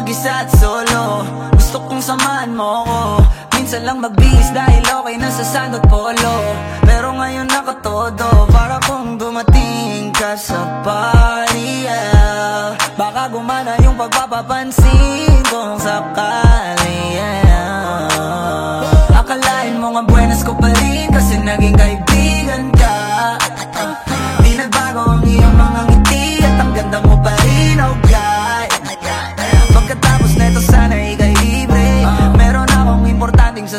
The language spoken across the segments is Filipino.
mag-isa at solo Gusto kong samahan mo ko Minsan lang magbihis dahil okay na sa sand at polo Pero ngayon nakatodo Para kung dumating ka sa party yeah. Baka gumana yung pagpapapansin kung sakali yeah. Akalain mo nga buenas ko pa rin Kasi naging kaibigan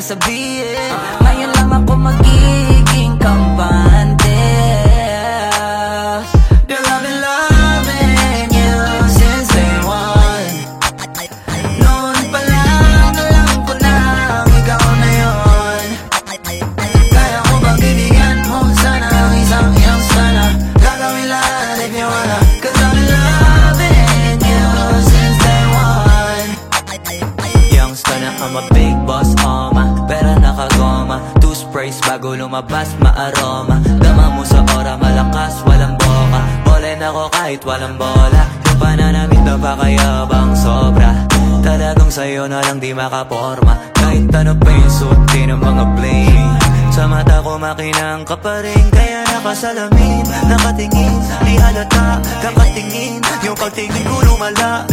importanteng sasabihin Ngayon lang bago lumabas, maaroma. Dama mo sa ora, malakas, walang boka. Bole na ko kahit walang bola. Yung pananamit na pakayabang sobra? Talagang sa'yo na lang di makaporma. Kahit ano pa yung suotin ng mga bling Sa mata ko makinang ka pa rin Kaya nakasalamin, nakatingin Di halata, kakatingin. Yung pagtingin ko lumala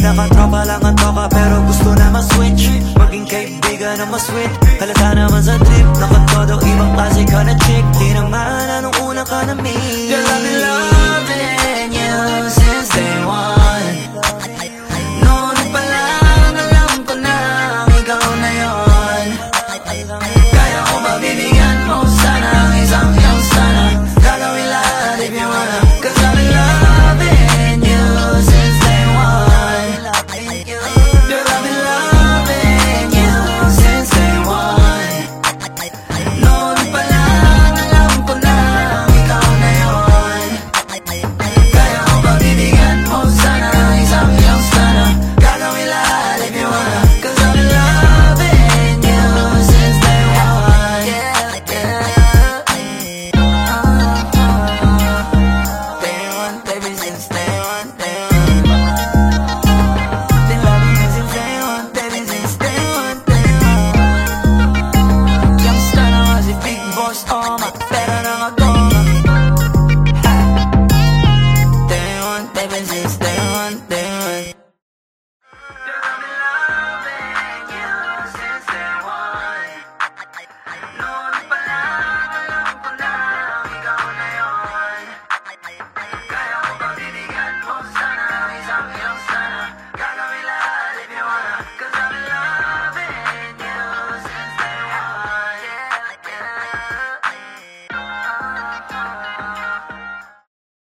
Solid na katropa lang ang toka Pero gusto na ma-switch. Maging kaibigan na ma-sweet Halata naman sa trip Nakatodo warmer.